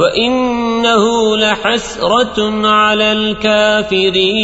وَإِنَّهُ لَحَسْرَةٌ عَلَى الْكَافِرِينَ